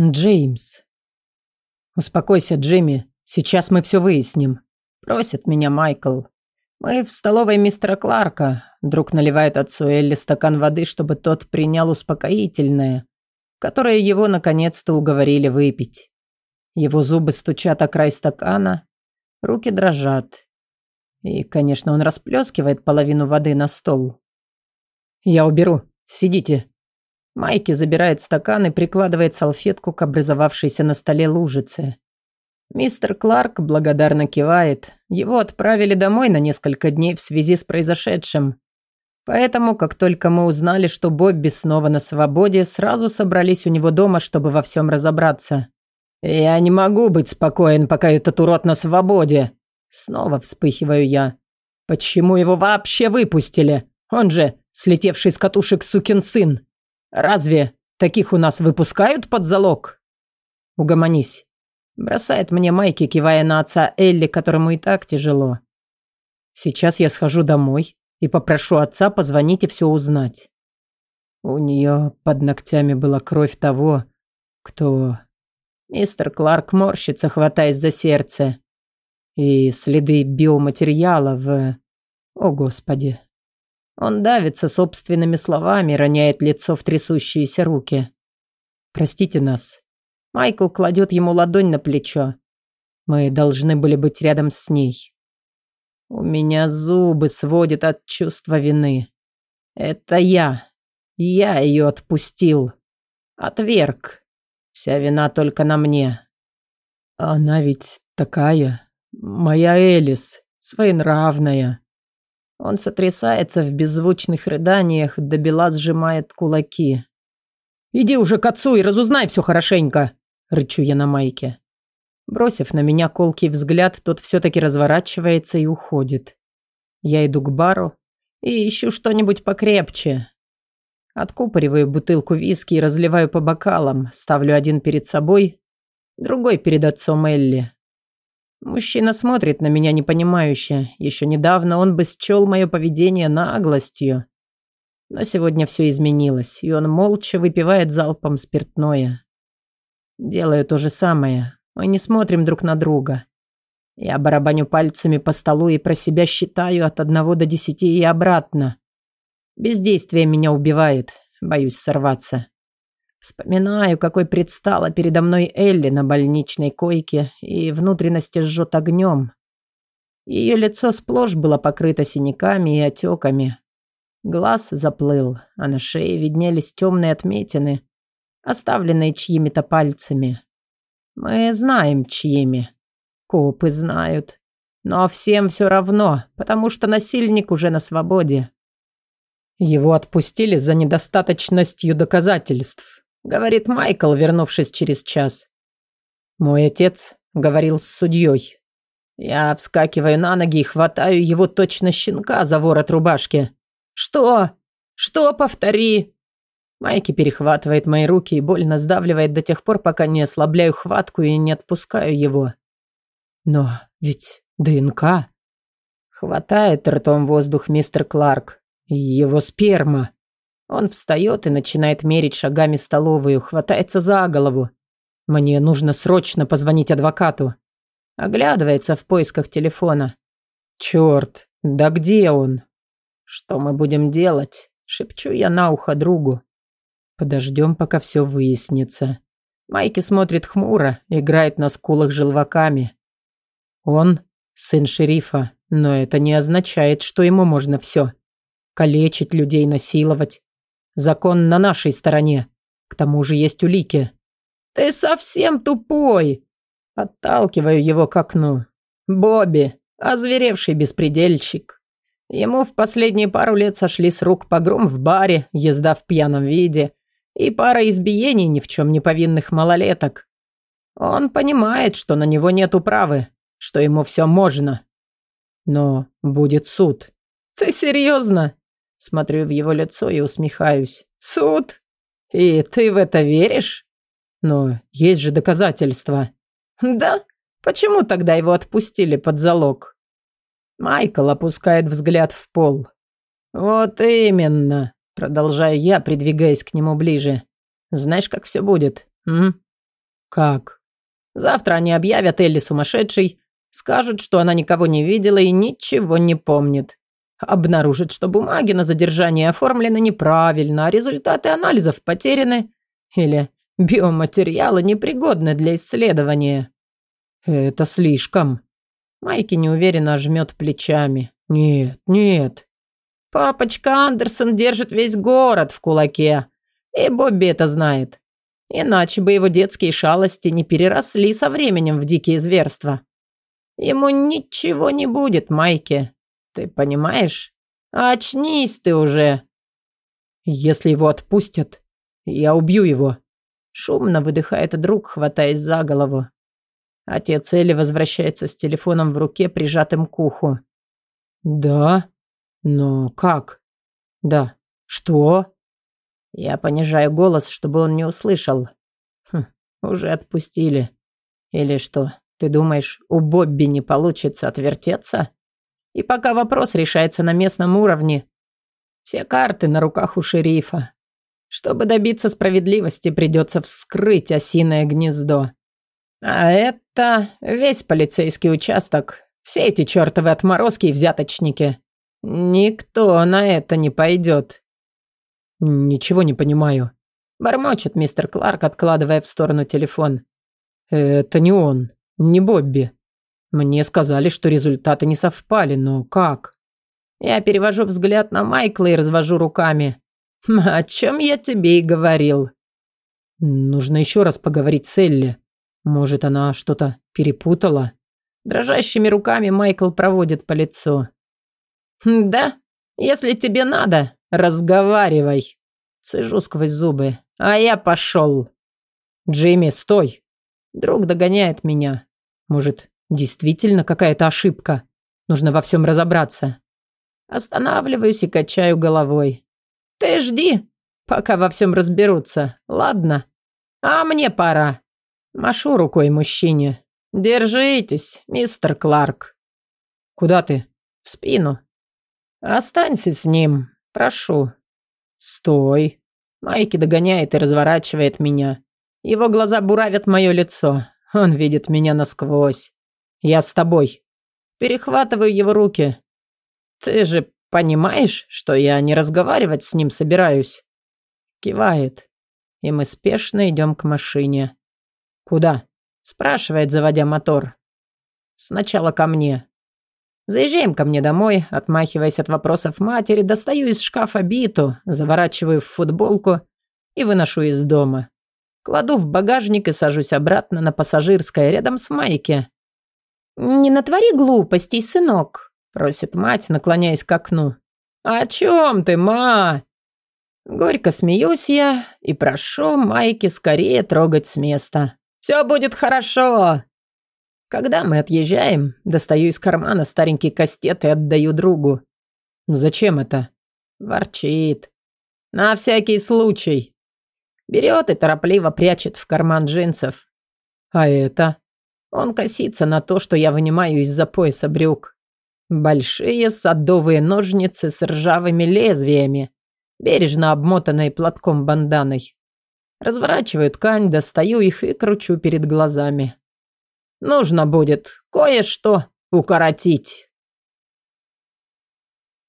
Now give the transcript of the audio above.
Джеймс. «Успокойся, Джимми. Сейчас мы все выясним», – просит меня Майкл. Мы в столовой мистера Кларка. Друг наливает отцу Элли стакан воды, чтобы тот принял успокоительное, которое его наконец-то уговорили выпить. Его зубы стучат о край стакана, руки дрожат. И, конечно, он расплескивает половину воды на стол. «Я уберу. Сидите», Майки забирает стакан и прикладывает салфетку к образовавшейся на столе лужице. Мистер Кларк благодарно кивает. Его отправили домой на несколько дней в связи с произошедшим. Поэтому, как только мы узнали, что Бобби снова на свободе, сразу собрались у него дома, чтобы во всем разобраться. «Я не могу быть спокоен, пока этот урод на свободе!» Снова вспыхиваю я. «Почему его вообще выпустили? Он же слетевший с катушек сукин сын!» Разве таких у нас выпускают под залог? Угомонись. Бросает мне Майки, кивая на отца Элли, которому и так тяжело. Сейчас я схожу домой и попрошу отца позвонить и все узнать. У нее под ногтями была кровь того, кто... Мистер Кларк морщится, хватаясь за сердце. И следы биоматериала в... О, Господи, он давится собственными словами, роняет лицо в трясущиеся руки. «Простите нас». Майкл кладет ему ладонь на плечо. Мы должны были быть рядом с ней. У меня зубы сводят от чувства вины. Это я. Я ее отпустил. Отверг. Вся вина только на мне. Она ведь такая. Моя Элис. Своенравная. Он сотрясается в беззвучных рыданиях, до бела сжимает кулаки. «Иди уже к отцу и разузнай все хорошенько!» – рычу я на майке. Бросив на меня колкий взгляд, тот все-таки разворачивается и уходит. Я иду к бару и ищу что-нибудь покрепче. Откупориваю бутылку виски и разливаю по бокалам, ставлю один перед собой, другой перед отцом Элли. Мужчина смотрит на меня непонимающе. Еще недавно он бы счел мое поведение наглостью. Но сегодня все изменилось, и он молча выпивает залпом спиртное. Делаю то же самое. Мы не смотрим друг на друга. Я барабаню пальцами по столу и про себя считаю от одного до десяти и обратно. Бездействие меня убивает. Боюсь сорваться. Вспоминаю, какой предстала передо мной Элли на больничной койке, и внутренности жжет огнем. Ее лицо сплошь было покрыто синяками и отеками. Глаз заплыл, а на шее виднелись темные отметины, оставленные чьими-то пальцами. Мы знаем, чьими. Копы знают. Но всем все равно, потому что насильник уже на свободе. Его отпустили за недостаточностью доказательств говорит Майкл, вернувшись через час. Мой отец говорил с судьей. Я вскакиваю на ноги и хватаю его точно щенка за ворот рубашки. «Что? Что? Повтори!» Майки перехватывает мои руки и больно сдавливает до тех пор, пока не ослабляю хватку и не отпускаю его. «Но ведь ДНК...» Хватает ртом воздух мистер Кларк. Его сперма. Он встает и начинает мерить шагами столовую, хватается за голову. Мне нужно срочно позвонить адвокату. Оглядывается в поисках телефона. Черт, да где он? Что мы будем делать? Шепчу я на ухо другу. Подождем, пока все выяснится. Майки смотрит хмуро, играет на скулах желваками. Он сын шерифа, но это не означает, что ему можно все. Калечить людей, насиловать. Закон на нашей стороне. К тому же есть улики. Ты совсем тупой. Отталкиваю его к окну. Бобби, озверевший беспредельщик. Ему в последние пару лет сошли с рук погром в баре, езда в пьяном виде и пара избиений ни в чем не повинных малолеток. Он понимает, что на него нет управы, что ему все можно. Но будет суд. Ты серьезно? Смотрю в его лицо и усмехаюсь. «Суд? И ты в это веришь?» «Но есть же доказательства». «Да? Почему тогда его отпустили под залог?» Майкл опускает взгляд в пол. «Вот именно», — продолжаю я, придвигаясь к нему ближе. «Знаешь, как все будет, м? Как? Завтра они объявят Элли сумасшедшей, скажут, что она никого не видела и ничего не помнит. Обнаружат, что бумаги на задержание оформлены неправильно, а результаты анализов потеряны. Или биоматериалы непригодны для исследования. Это слишком. Майки неуверенно жмет плечами. Нет, нет. Папочка Андерсон держит весь город в кулаке. И Бобби это знает. Иначе бы его детские шалости не переросли со временем в дикие зверства. Ему ничего не будет, Майки. Ты понимаешь? Очнись ты уже. Если его отпустят, я убью его. Шумно выдыхает друг, хватаясь за голову. Отец Элли возвращается с телефоном в руке, прижатым к уху. «Да? Но как?» «Да. Что?» Я понижаю голос, чтобы он не услышал. Хм, уже отпустили. Или что, ты думаешь, у Бобби не получится отвертеться? И пока вопрос решается на местном уровне, все карты на руках у шерифа. Чтобы добиться справедливости, придется вскрыть осиное гнездо. А это весь полицейский участок. Все эти чертовы отморозки и взяточники. Никто на это не пойдет. «Ничего не понимаю», – бормочет мистер Кларк, откладывая в сторону телефон. «Это не он, не Бобби. Мне сказали, что результаты не совпали, но как?» Я перевожу взгляд на Майкла и развожу руками. «О чем я тебе и говорил?» «Нужно еще раз поговорить с Элли. Может, она что-то перепутала?» Дрожащими руками Майкл проводит по лицу. «Да, если тебе надо, разговаривай!» Цежу сквозь зубы. «А я пошел!» «Джейми, стой!» Друг догоняет меня. Может, действительно какая-то ошибка? Нужно во всем разобраться. Останавливаюсь и качаю головой. «Ты жди, пока во всем разберутся, ладно? А мне пора!» Машу рукой мужчине. «Держитесь, мистер Кларк!» «Куда ты?» «В спину. Останься с ним, прошу. Стой. Майки догоняет и разворачивает меня. Его глаза буравят мое лицо. Он видит меня насквозь. Я с тобой. Перехватываю его руки. Ты же понимаешь, что я не разговаривать с ним собираюсь? Кивает. И мы спешно идем к машине. Куда? Спрашивает, заводя мотор. Сначала ко мне. Заезжаем ко мне домой, отмахиваясь от вопросов матери, достаю из шкафа биту, заворачиваю в футболку и выношу из дома. Кладу в багажник и сажусь обратно на пассажирское рядом с Майки. «Не натвори глупостей, сынок», – просит мать, наклоняясь к окну. «О чем ты, ма?» Горько смеюсь я и прошу Майки скорее трогать с места. «Все будет хорошо!» Когда мы отъезжаем, достаю из кармана старенький кастет и отдаю другу. «Зачем это?» Ворчит. «На всякий случай». Берет и торопливо прячет в карман джинсов. «А это?» Он косится на то, что я вынимаю из-за пояса брюк. Большие садовые ножницы с ржавыми лезвиями, бережно обмотанные платком банданой. Разворачиваю ткань, достаю их и кручу перед глазами. Нужно будет кое-что укоротить.